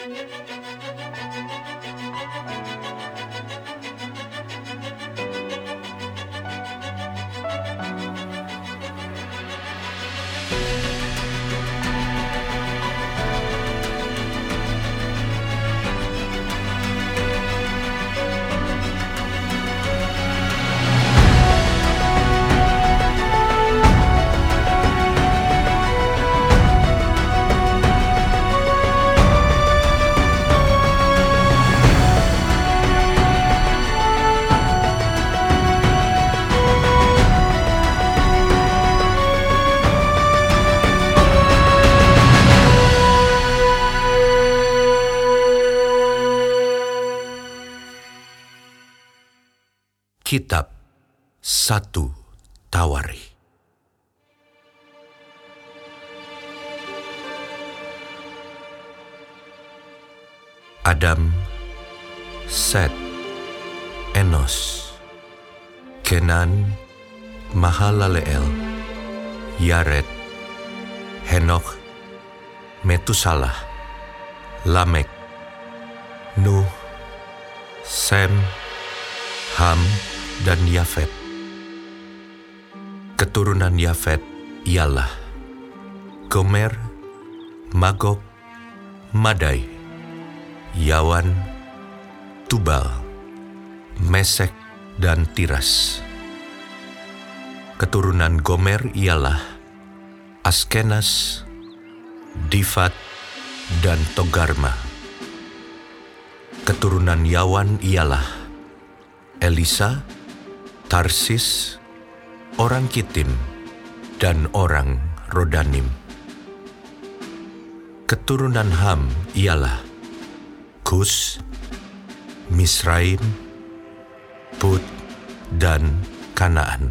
ななななななな。Kitab Satu Tawari. Adam, Set, Enos, Kenan, Mahalaleel, Yared, Henok, Metusalah, Lamek, Nuh, Sem, Ham, dan Yafet. Keturunan Yafet ialah Gomer, Magog, Madai, Yawan, Tubal, Mesek, dan Tiras. Keturunan Gomer ialah Askenas, Difat, dan Togarma. Keturunan Yawan ialah Elisa, Tarsis, orang Kitim, dan orang Rodanim. Keturunan Ham ialah Kus, Misraim, Put, dan Kanaan.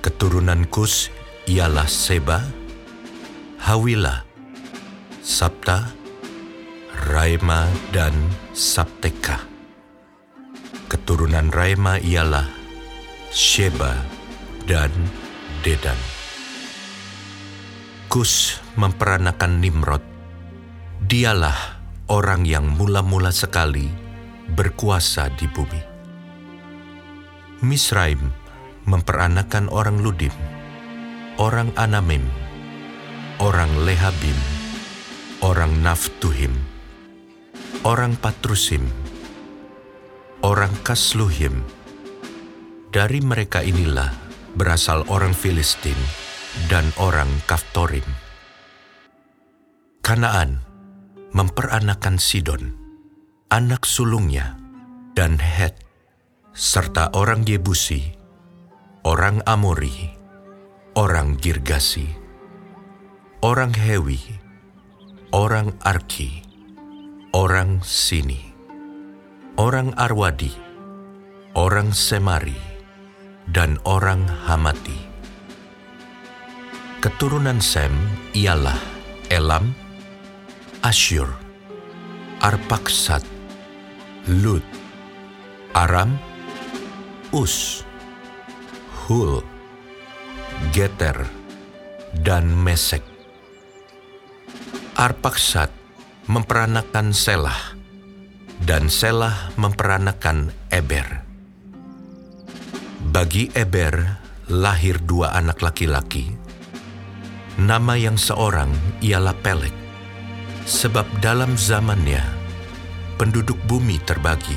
Keturunan Kus ialah Seba, Hawila, Sabta, Raima, dan Sabteka. Keturunan Raima ialah Sheba dan Dedan. Kus memperanakan Nimrod. Dialah orang yang mula-mula sekali berkuasa di bumi. Misraim memperanakan orang Ludim, orang Anamim, orang Lehabim, orang Naftuhim, orang Patrusim, orang Kasluhim. Dari mereka inilah berasal orang Filistin dan orang Kaftorim. Kanaan memperanakan Sidon, anak sulungnya, dan Het, serta orang Yebusi, orang Amori, orang Girgasi, orang Hewi, orang Arki, orang Sini, orang Arwadi, orang Semari, dan orang Hamati. Keturunan Sem ialah Elam, Asyur, Arpaksat, Lut, Aram, Us, Hul, Geter, dan Mesek. Arpaksat memperanakan Selah, dan Selah memperanakan Eber. Bagi Eber lahir dua anak laki-laki. Nama yang seorang ialah Pelek, sebab dalam zamannya penduduk bumi terbagi,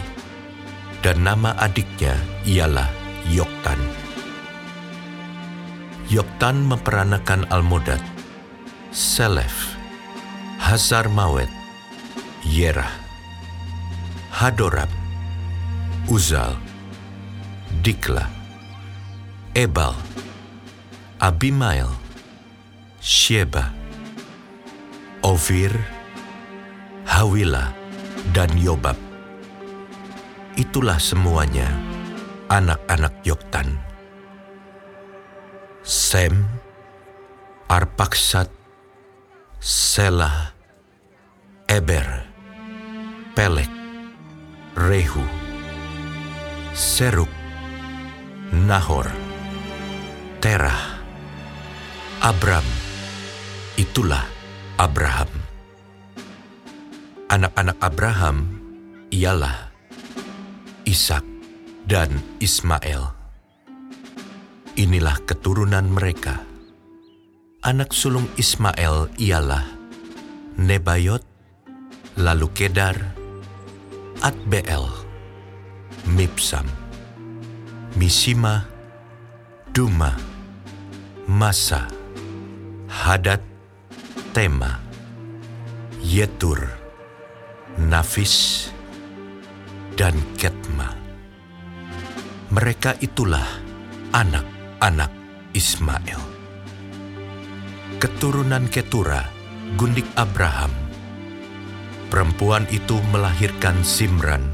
dan nama adiknya ialah Yoktan. Yoktan memperanakan Almodad, Selef, Hazar Mawet, Yerah, Hadoram, Uzal, Dikla, Ebal, Abimael, Sheba, Ovir, Hawila, dan Yobab. Itulah semuanya anak-anak Yoktan. Sem, Arpaksat, Selah, Eber, Pelek, Rehu, Seruk, Nahor, Terah, Abram, itulah Abraham. Anak-anak Abraham ialah Ishak dan Ismail. Inilah keturunan mereka. Anak sulung Ismail ialah Nebayot, lalu Kedar, Atbeel, Mipsam, Misima, Duma, Masa, Hadad, Tema, Yetur, Nafis, dan Ketma. Mereka itulah anak-anak Ismail. Keturunan Ketura, gundik Abraham. Perempuan itu melahirkan Simran,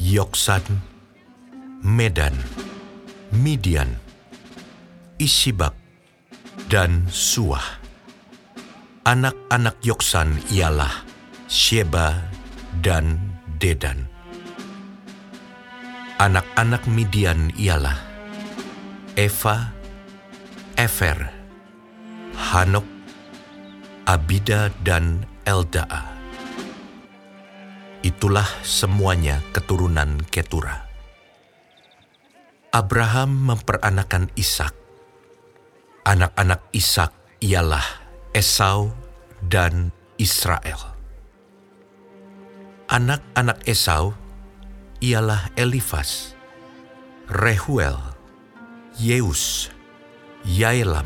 Yoksan, Medan, Midian, Isibak, dan Suah. Anak-anak Yoksan ialah Sheba dan Dedan. Anak-anak Midian ialah Eva, Efer, Hanok, Abida, dan Eldaa. Itulah semuanya keturunan Ketura. Abraham memperanakan Ishak. Anak-anak Ishak ialah Esau dan Israel. Anak-anak Esau ialah Elifas, Rehuel, Yeus, Yaelam,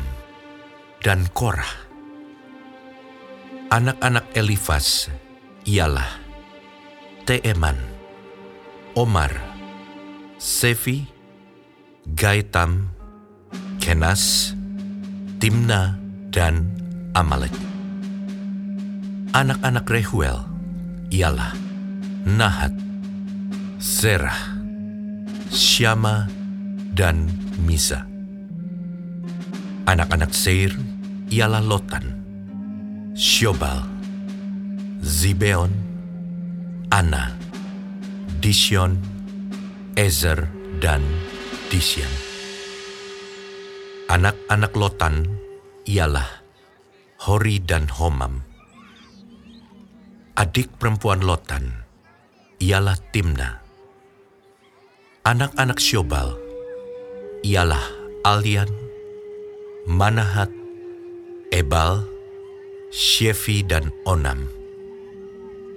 dan Korah. Anak-anak Elifas ialah Teeman, Omar, Sefi, Gaitam, Kenas, Timna, dan Amalek. Anak-anak Rehuel ialah Nahat, Zerah, Syama, dan Misa. Anak-anak Seir ialah Lotan, Syobal, Zibeon, Ana, Disyon, Ezer, dan Disyan. Anak-anak Lotan ialah Hori dan Homam. Adik perempuan Lotan ialah Timna. Anak-anak Syobal ialah Alian, Manahat, Ebal, Shefi, dan Onam.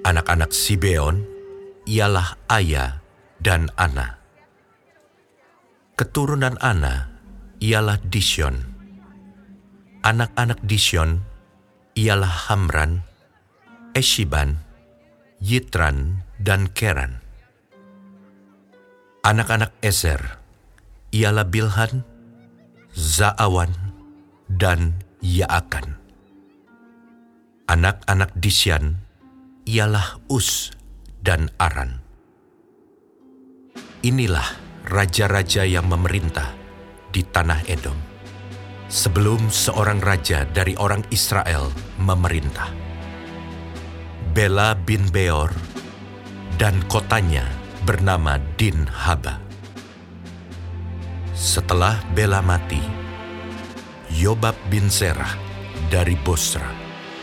Anak-anak Sibeon ialah Aya dan Ana. Keturunan Ana ialah Disyon. Anak-anak Disyon ialah Hamran, Eshiban, Yitran, dan Keran. Anak-anak Ezer ialah Bilhan, Zaawan, dan Yaakan. Anak-anak Disyan ialah Us dan Aran. Inilah raja-raja yang memerintah di tanah Edom sebelum seorang raja dari orang Israel memerintah. Bela bin Beor dan kotanya bernama Din Haba. Setelah Bela mati, Yobab bin Serah dari Bosra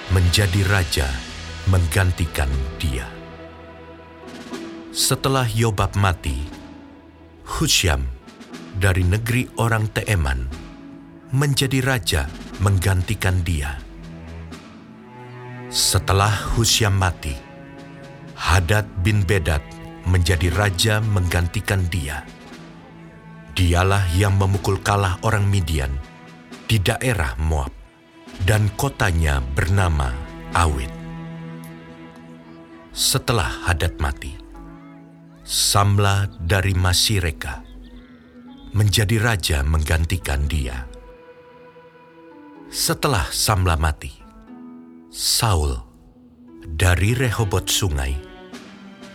menjadi raja menggantikan dia. Setelah Yobab mati, Husyam dari negeri orang Teeman menjadi raja menggantikan dia. Setelah Husyam mati, Hadad bin Bedad menjadi raja menggantikan dia. Dialah yang memukul kalah orang Midian di daerah Moab, dan kotanya bernama Awit. Setelah Hadad mati, Samla dari Masireka menjadi raja menggantikan dia. Setelah Samla mati, Saul dari Rehobot Sungai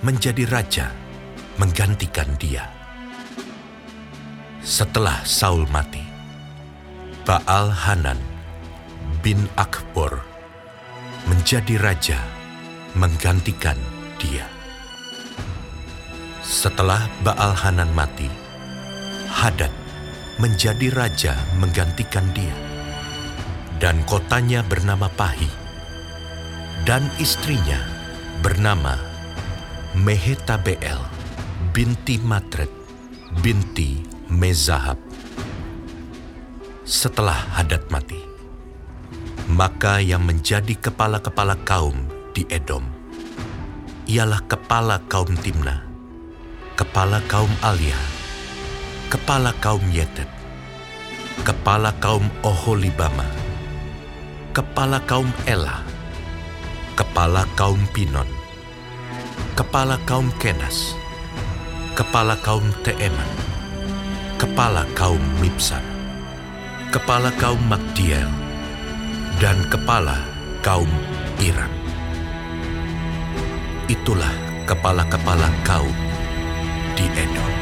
menjadi raja menggantikan dia. Setelah Saul mati, Baal Hanan bin Akbor menjadi raja menggantikan dia. Setelah Baal Hanan mati, Hadad menjadi raja menggantikan dia. Dan kotanya bernama Pahi, dan istrinya bernama Mehetabel binti Matred binti Mezahab. Setelah Hadad mati, maka yang menjadi kepala-kepala kaum di Edom ialah kepala kaum Timna, kepala kaum Alia, kepala kaum Yetet, kepala kaum Oholibama, kepala kaum Ela, kepala kaum Pinon, kepala kaum Kenas, kepala kaum Teeman, kepala kaum Mipsar, kepala kaum Magdiel, dan kepala kaum Iram itulah kepala-kepala kaum di Edom.